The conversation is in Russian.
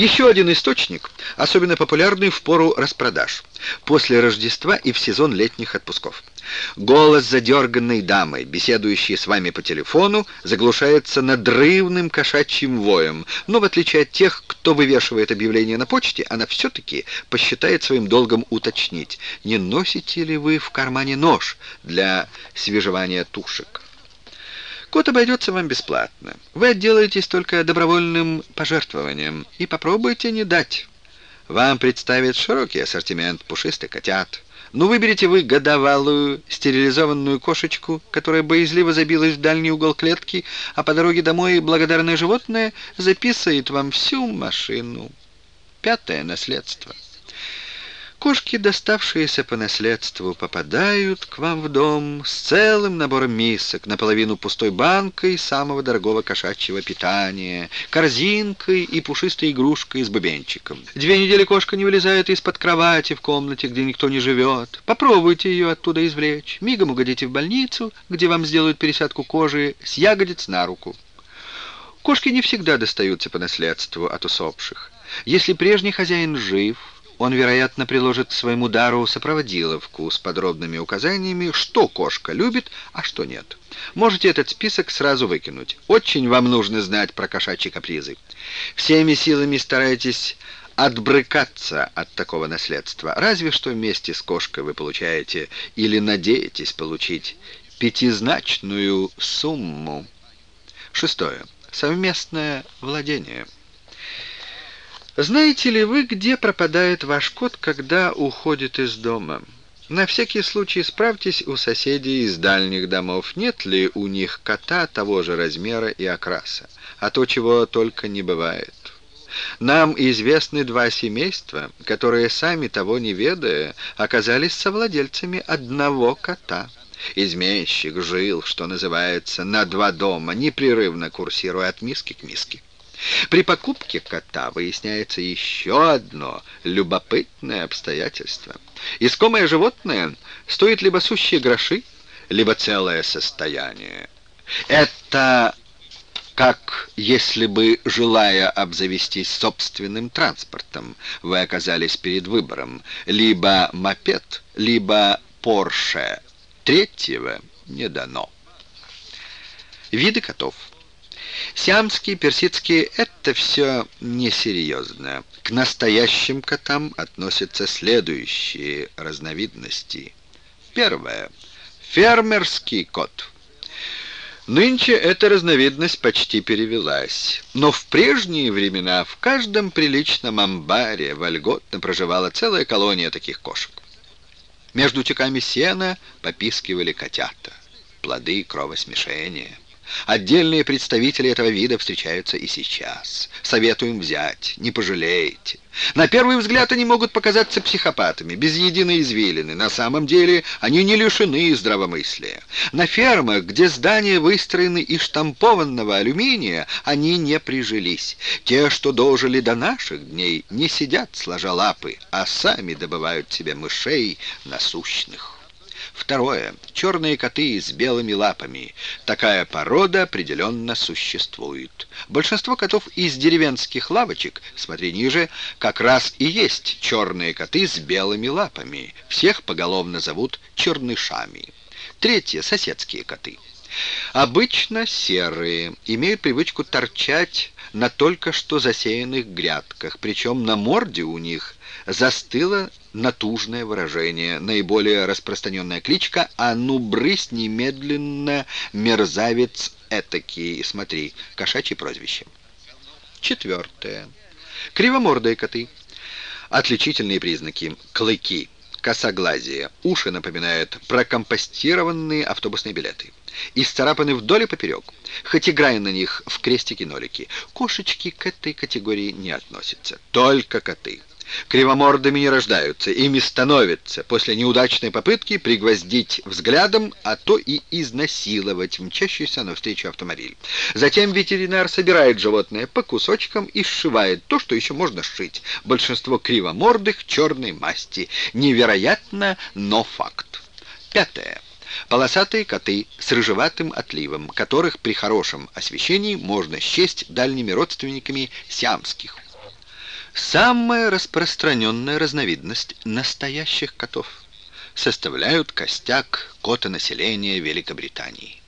Еще один источник, особенно популярный в пору распродаж, после Рождества и в сезон летних отпусков. Голос задерганной дамы, беседующей с вами по телефону, заглушается надрывным кошачьим воем, но в отличие от тех, кто вывешивает объявление на почте, она все-таки посчитает своим долгом уточнить, не носите ли вы в кармане нож для свежевания тушек. Кот обойдется вам бесплатно. Вы отделаетесь только добровольным пожертвованием и попробуйте не дать. Вам представит широкий ассортимент пушистых котят. Ну, выберите вы годовалую стерилизованную кошечку, которая боязливо забилась в дальний угол клетки, а по дороге домой благодарное животное записывает вам всю машину. Пятое наследство. Кошки, доставшиеся по наследству, попадают к вам в дом с целым набором мисок, наполовину пустой банкой самого дорогого кошачьего питания, корзинкой и пушистой игрушкой с бубенчиком. Две недели кошка не вылезает из-под кровати в комнате, где никто не живет. Попробуйте ее оттуда извлечь. Мигом угодите в больницу, где вам сделают пересадку кожи с ягодиц на руку. Кошки не всегда достаются по наследству от усопших. Если прежний хозяин жив, он, вероятно, приложит к своему дару сопроводиловку с подробными указаниями, что кошка любит, а что нет. Можете этот список сразу выкинуть. Очень вам нужно знать про кошачьи капризы. Всеми силами старайтесь отбрыкаться от такого наследства. Разве что вместе с кошкой вы получаете или надеетесь получить пятизначную сумму. Шестое. Совместное владение. Знаете ли вы, где пропадает ваш кот, когда уходит из дома? На всякий случай справьтесь у соседей из дальних домов, нет ли у них кота того же размера и окраса, а то, чего только не бывает. Нам известны два семейства, которые, сами того не ведая, оказались совладельцами одного кота. Изменщик жил, что называется, на два дома, непрерывно курсируя от миски к миске. При покупке кота выясняется еще одно любопытное обстоятельство. Искомое животное стоит либо сущие гроши, либо целое состояние. Это как если бы, желая обзавестись собственным транспортом, вы оказались перед выбором либо мопед, либо Порше. Третьего не дано. Виды котов. Сиамские, персидские — это все несерьезно. К настоящим котам относятся следующие разновидности. Первое. Фермерский кот. Нынче эта разновидность почти перевелась, но в прежние времена в каждом приличном амбаре вольготно проживала целая колония таких кошек. Между тюками сена попискивали котята, плоды кровосмешения. Отдельные представители этого вида встречаются и сейчас. Советуем взять, не пожалеете. На первый взгляд они могут показаться психопатами, без единой извилины. На самом деле они не лишены здравомыслия. На фермах, где здания выстроены из штампованного алюминия, они не прижились. Те, что дожили до наших дней, не сидят сложа лапы, а сами добывают себе мышей насущных. Второе. Черные коты с белыми лапами. Такая порода определенно существует. Большинство котов из деревенских лавочек, смотри ниже, как раз и есть черные коты с белыми лапами. Всех поголовно зовут чернышами. Третье. Соседские коты. Обычно серые, имеют привычку торчать на только что засеянных грядках, причем на морде у них застыло натужное выражение, наиболее распространенная кличка «А ну, брысь немедленно, мерзавец этакий!» Смотри, кошачье прозвище. Четвертое. Кривомордые коты. Отличительные признаки. Клыки. Косоглазие. Уши напоминают прокомпостированные автобусные билеты. Исцарапаны вдоль и поперек. Хоть играя на них в крестики-нолики. Кошечки к этой категории не относятся. Только коты. Кривомордами не рождаются, ими становятся после неудачной попытки пригвоздить взглядом, а то и изнасиловать мчащийся навстречу автомобиль. Затем ветеринар собирает животное по кусочкам и сшивает то, что еще можно сшить. Большинство кривомордых черной масти. Невероятно, но факт. Пятое. Полосатые коты с рыжеватым отливом, которых при хорошем освещении можно счесть дальними родственниками сиамских. Самая распространенная разновидность настоящих котов. Составляют костяк котонаселения Великобритании.